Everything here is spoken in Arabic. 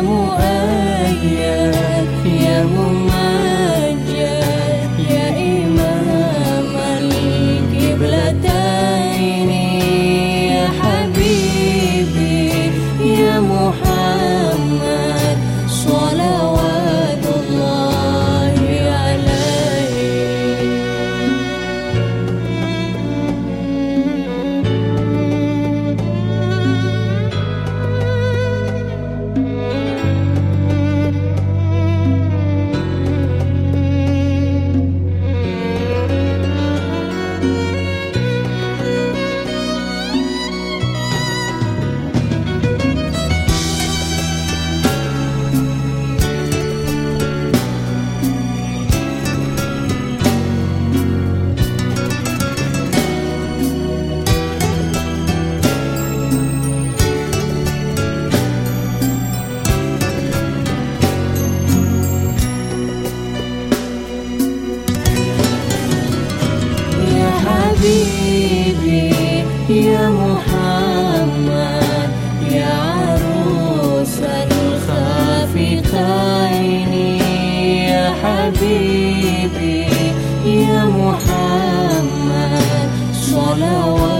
مؤيد يا مؤيد. حبيبي يا محمد يا عروس يا حبيبي يا محمد صلوات